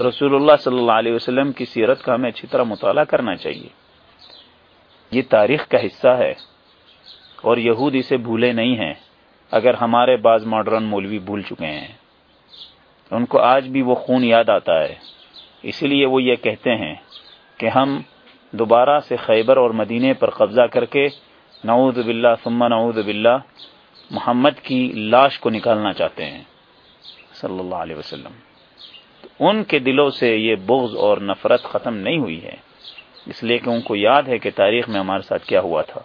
رسول اللہ صلی اللہ علیہ وسلم کی سیرت کا ہمیں اچھی طرح مطالعہ کرنا چاہیے۔ یہ تاریخ کا حصہ ہے اور یہود اسے بھولے نہیں ہیں، اگر ہمارے بعض ماڈرن مولوی بھول چکے ہیں۔ ان کو آج بھی وہ خون یاد آتا ہے۔ اسی لیے وہ یہ کہتے ہیں کہ ہم دوبارہ سے خیبر اور مدینے پر قبضہ کر کے نعوذ باللہ ثم نعوذ باللہ محمد کی لاش کو نکالنا چاہتے ہیں۔ صلی اللہ علیہ وسلم۔ ان کے دلوں سے یہ بغض اور نفرت ختم نہیں ہوئی ہے۔ اس لیے کہ ان کو یاد ہے کہ تاریخ میں ہمارے ساتھ کیا ہوا تھا۔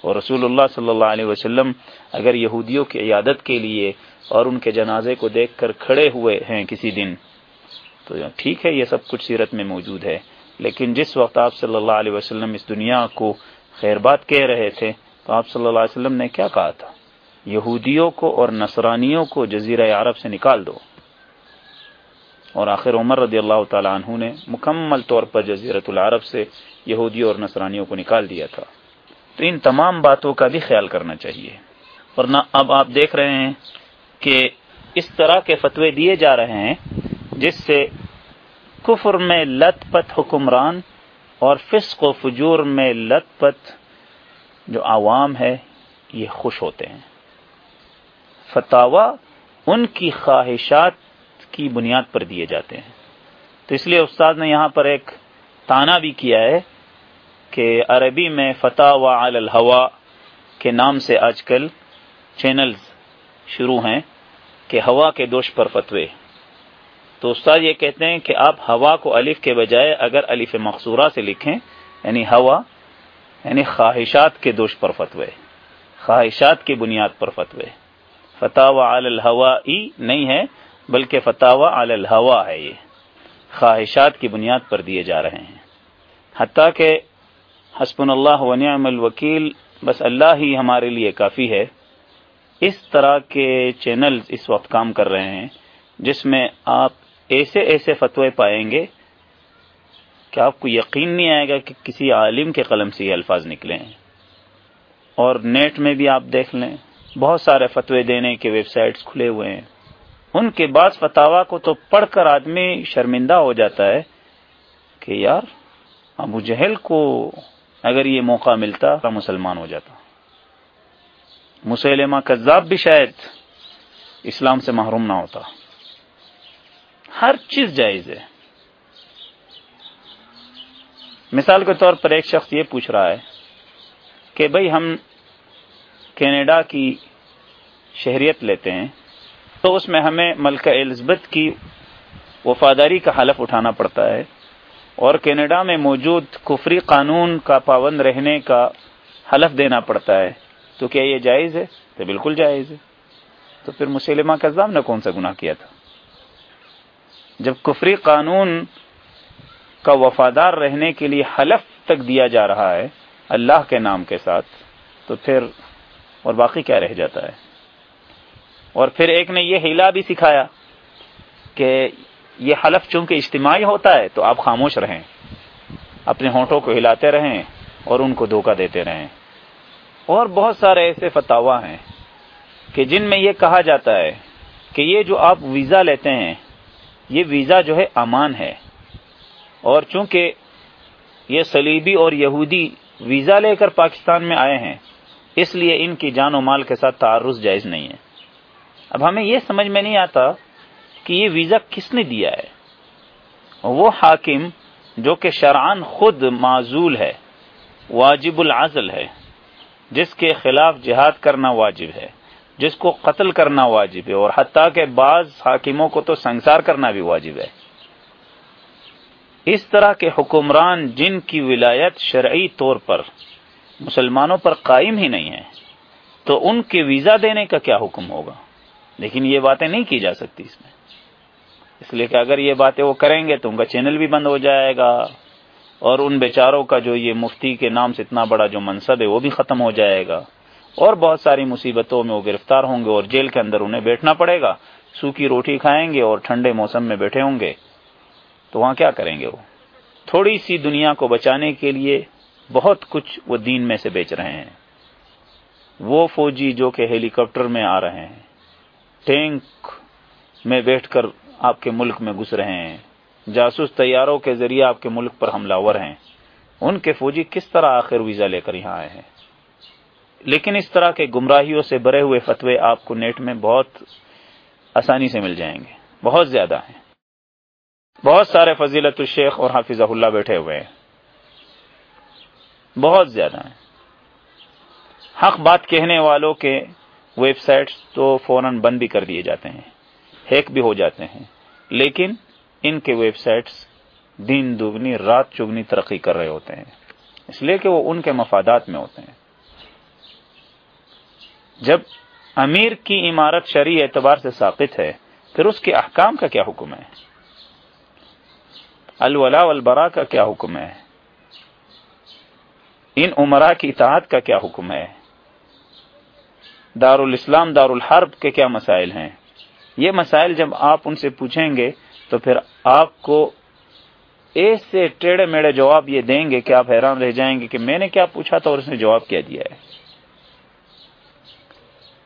اور رسول اللہ صلی اللہ علیہ وسلم اگر یہودیوں کی عیادت کے لیے اور ان کے جنازے کو دیکھ کر کھڑے ہوئے ہیں کسی دن، تو ٹھیک ہے، یہ سب کچھ سیرت میں موجود ہے۔ لیکن جس وقت آپ صلی اللہ علیہ وسلم اس دنیا کو خیر بات کہہ رہے تھے، تو آپ صلی اللہ علیہ وسلم نے کیا کہا تھا؟ یہودیوں کو اور نصرانیوں کو جزیرہ عرب سے نکال دو۔ اور آخر عمر رضی اللہ تعالیٰ عنہ نے مکمل طور پر جزیرت العرب سے یہودیوں اور نصرانیوں کو نکال دیا تھا۔ تو ان تمام باتوں کا بھی خیال کرنا چاہیے۔ ورنہ اب آپ دیکھ رہے ہیں کہ اس طرح کے فتوے دیے جا رہے ہیں جس سے کفر میں لت پت حکمران اور فسق و فجور میں لت پت جو عوام ہے، یہ خوش ہوتے ہیں۔ فتوا ان کی خواہشات کی بنیاد پر دیے جاتے ہیں۔ تو اس لیے استاد نے یہاں پر ایک تانا بھی کیا ہے کہ عربی میں فتح و الحوا کے نام سے آج کل چینلز شروع ہیں کہ ہوا کے دوش پر فتوے۔ تو استاد یہ کہتے ہیں کہ آپ ہوا کو الف کے بجائے اگر الف مقصورہ سے لکھیں یعنی ہوا یعنی خواہشات کے دوش پر فتوے، خواہشات کی بنیاد پر فتوے۔ فتح و الحوا ای نہیں ہے بلکہ فتح علی الحوا ہے یہ۔ خواہشات کی بنیاد پر دیے جا رہے ہیں۔ حتیٰ کہ حسب اللہ ونعم الوکیل، بس اللہ ہی ہمارے لیے کافی ہے۔ اس طرح کے چینل اس وقت کام کر رہے ہیں جس میں آپ ایسے ایسے فتوے پائیں گے کہ آپ کو یقین نہیں آئے گا کہ کسی عالم کے قلم سے یہ الفاظ نکلے ہیں۔ اور نیٹ میں بھی آپ دیکھ لیں، بہت سارے فتوے دینے کے ویب سائٹس کھلے ہوئے ہیں۔ ان کے بعد فتوا کو تو پڑھ کر آدمی شرمندہ ہو جاتا ہے کہ یار، ابو جہل کو اگر یہ موقع ملتا تو مسلمان ہو جاتا۔ مسلمہ کذاب بھی شاید اسلام سے محروم نہ ہوتا۔ ہر چیز جائز ہے۔ مثال کے طور پر ایک شخص یہ پوچھ رہا ہے کہ بھئی ہم کینیڈا کی شہریت لیتے ہیں۔ تو اس میں ہمیں ملکہ الزبت کی وفاداری کا حلف اٹھانا پڑتا ہے اور کینیڈا میں موجود کفری قانون کا پابند رہنے کا حلف دینا پڑتا ہے۔ تو کیا یہ جائز ہے؟ تو بالکل جائز ہے۔ تو پھر مسلمہ کزام نے کون سا گناہ کیا تھا؟ جب کفری قانون کا وفادار رہنے کے لیے حلف تک دیا جا رہا ہے اللہ کے نام کے ساتھ، تو پھر اور باقی کیا رہ جاتا ہے؟ اور پھر ایک نے یہ ہیلا بھی سکھایا کہ یہ حلف چونکہ اجتماعی ہوتا ہے تو آپ خاموش رہیں، اپنے ہونٹوں کو ہلاتے رہیں اور ان کو دھوکہ دیتے رہیں۔ اور بہت سارے ایسے فتوا ہیں کہ جن میں یہ کہا جاتا ہے کہ یہ جو آپ ویزا لیتے ہیں، یہ ویزا جو ہے امان ہے۔ اور چونکہ یہ سلیبی اور یہودی ویزا لے کر پاکستان میں آئے ہیں، اس لیے ان کی جان و مال کے ساتھ تعارض جائز نہیں ہے۔ اب ہمیں یہ سمجھ میں نہیں آتا کہ یہ ویزا کس نے دیا ہے۔ وہ حاکم جو کہ شرعان خود معذول ہے، واجب العزل ہے، جس کے خلاف جہاد کرنا واجب ہے، جس کو قتل کرنا واجب ہے، اور حتیٰ کہ بعض حاکموں کو تو سنسار کرنا بھی واجب ہے۔ اس طرح کے حکمران جن کی ولایت شرعی طور پر مسلمانوں پر قائم ہی نہیں ہے، تو ان کے ویزا دینے کا کیا حکم ہوگا؟ لیکن یہ باتیں نہیں کی جا سکتی اس میں۔ اس لیے کہ اگر یہ باتیں وہ کریں گے تو ان کا چینل بھی بند ہو جائے گا اور ان بیچاروں کا جو یہ مفتی کے نام سے اتنا بڑا جو منصب ہے وہ بھی ختم ہو جائے گا۔ اور بہت ساری مصیبتوں میں وہ گرفتار ہوں گے اور جیل کے اندر انہیں بیٹھنا پڑے گا۔ سوکھی روٹی کھائیں گے اور ٹھنڈے موسم میں بیٹھے ہوں گے۔ تو وہاں کیا کریں گے وہ؟ تھوڑی سی دنیا کو بچانے کے لیے بہت کچھ وہ دین میں سے بیچ رہے ہیں۔ وہ فوجی جو کہ ہیلی کاپٹر میں آ رہے ہیں۔ ٹینک میں بیٹھ کر آپ کے ملک میں گھس رہے ہیں۔ جاسوس طیاروں کے ذریعے آپ کے ملک پر حملہ ور ہیں۔ ان کے فوجی کس طرح آخر ویزا لے کر یہاں آئے ہیں؟ لیکن اس طرح کے گمراہیوں سے بھرے ہوئے فتوے آپ کو نیٹ میں بہت آسانی سے مل جائیں گے۔ بہت زیادہ ہیں۔ بہت سارے فضیلت الشیخ اور حافظ اللہ بیٹھے ہوئے ہیں۔ بہت زیادہ ہیں۔ حق بات کہنے والوں کے ویب سائٹس تو فوراً بند بھی کر دیے جاتے ہیں، ہیک بھی ہو جاتے ہیں۔ لیکن ان کے ویب سائٹس دن دگنی، رات چگنی ترقی کر رہے ہوتے ہیں۔ اس لیے کہ وہ ان کے مفادات میں ہوتے ہیں۔ جب امیر کی عمارت شرعی اعتبار سے ثابت ہے، پھر اس کے احکام کا کیا حکم ہے؟ الولا والبرا کا کیا حکم ہے؟ ان عمرا کی اطاعت کا کیا حکم ہے؟ دار الاسلام دار الحرب کے کیا مسائل ہیں؟ یہ مسائل جب آپ ان سے پوچھیں گے تو پھر آپ کو ایسے ٹیڑے میڑے جواب یہ دیں گے کہ آپ حیران رہ جائیں گے کہ میں نے کیا پوچھا تھا اور اس نے جواب کیا دیا ہے۔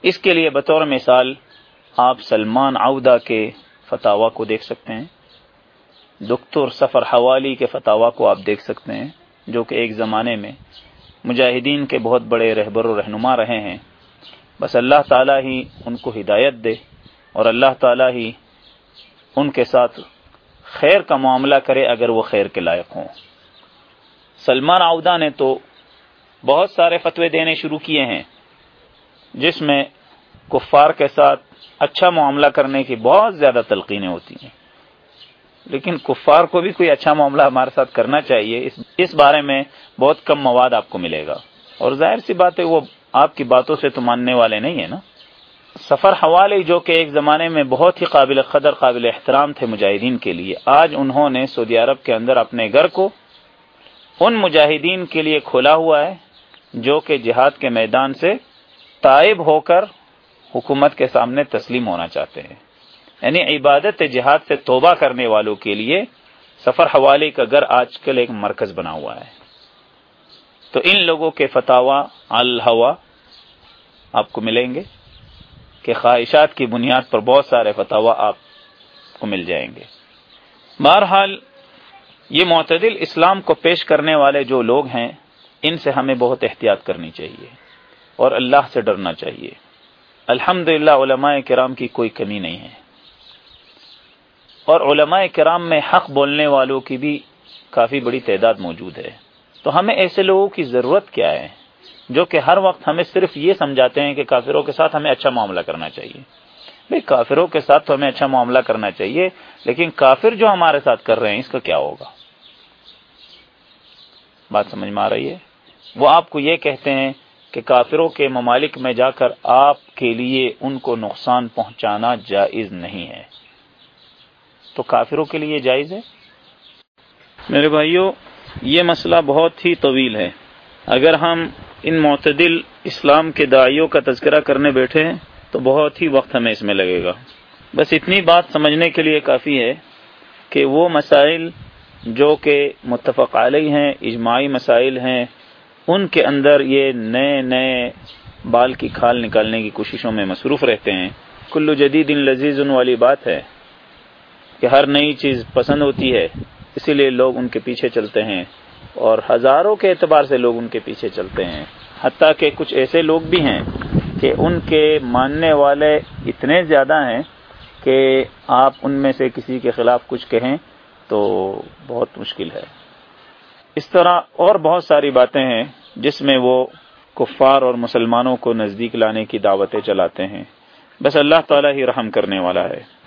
اس کے لیے بطور مثال آپ سلمان عودہ کے فتوا کو دیکھ سکتے ہیں۔ دکتور سفر حوالی کے فتوا کو آپ دیکھ سکتے ہیں، جو کہ ایک زمانے میں مجاہدین کے بہت بڑے رہبر و رہنما رہے ہیں۔ بس اللہ تعالیٰ ہی ان کو ہدایت دے اور اللہ تعالیٰ ہی ان کے ساتھ خیر کا معاملہ کرے اگر وہ خیر کے لائق ہوں۔ سلمان عودہ نے تو بہت سارے فتوے دینے شروع کیے ہیں، جس میں کفار کے ساتھ اچھا معاملہ کرنے کی بہت زیادہ تلقینیں ہوتی ہیں۔ لیکن کفار کو بھی کوئی اچھا معاملہ ہمارے ساتھ کرنا چاہیے، اس بارے میں بہت کم مواد آپ کو ملے گا۔ اور ظاہر سی بات ہے، وہ آپ کی باتوں سے تو ماننے والے نہیں ہیں نا؟ سفر حوالے جو کہ ایک زمانے میں بہت ہی قابل قدر، قابل احترام تھے مجاہدین کے لیے، آج انہوں نے سعودی عرب کے اندر اپنے گھر کو ان مجاہدین کے لیے کھولا ہوا ہے، جو کہ جہاد کے میدان سے تائب ہو کر حکومت کے سامنے تسلیم ہونا چاہتے ہیں۔ یعنی عبادت جہاد سے توبہ کرنے والوں کے لیے سفر حوالے کا گھر آج کل ایک مرکز بنا ہوا ہے۔ تو ان لوگوں کے فتوا الحوا آپ کو ملیں گے کہ خواہشات کی بنیاد پر بہت سارے فتوا آپ کو مل جائیں گے۔ بہرحال یہ معتدل اسلام کو پیش کرنے والے جو لوگ ہیں، ان سے ہمیں بہت احتیاط کرنی چاہیے اور اللہ سے ڈرنا چاہیے۔ الحمد للہ علماء کرام کی کوئی کمی نہیں ہے۔ اور علماء کرام میں حق بولنے والوں کی بھی کافی بڑی تعداد موجود ہے۔ تو ہمیں ایسے لوگوں کی ضرورت کیا ہے جو کہ ہر وقت ہمیں صرف یہ سمجھاتے ہیں کہ کافروں کے ساتھ ہمیں اچھا معاملہ کرنا چاہیے۔ بھائی، کافروں کے ساتھ تو ہمیں اچھا معاملہ کرنا چاہیے، لیکن کافر جو ہمارے ساتھ کر رہے ہیں، اس کا کیا ہوگا؟ بات سمجھ میں آ رہی ہے؟ وہ آپ کو یہ کہتے ہیں کہ کافروں کے ممالک میں جا کر آپ کے لیے ان کو نقصان پہنچانا جائز نہیں ہے۔ تو کافروں کے لیے جائز ہے؟ میرے بھائیوں یہ مسئلہ بہت ہی طویل ہے۔ اگر ہم ان معتدل اسلام کے دائیوں کا تذکرہ کرنے بیٹھے ہیں، تو بہت ہی وقت ہمیں اس میں لگے گا۔ بس اتنی بات سمجھنے کے لیے کافی ہے کہ وہ مسائل جو کہ متفق علیہ ہیں، اجماعی مسائل ہیں، ان کے اندر یہ نئے نئے بال کی کھال نکالنے کی کوششوں میں مصروف رہتے ہیں۔ کلو جدید ان لذیذ ان والی بات ہے کہ ہر نئی چیز پسند ہوتی ہے۔ اسی لیے لوگ ان کے پیچھے چلتے ہیں اور ہزاروں کے اعتبار سے لوگ ان کے پیچھے چلتے ہیں۔ حتیٰ کہ کچھ ایسے لوگ بھی ہیں کہ ان کے ماننے والے اتنے زیادہ ہیں کہ آپ ان میں سے کسی کے خلاف کچھ کہیں تو بہت مشکل ہے۔ اس طرح اور بہت ساری باتیں ہیں جس میں وہ کفار اور مسلمانوں کو نزدیک لانے کی دعوتیں چلاتے ہیں۔ بس اللہ تعالیٰ ہی رحم کرنے والا ہے۔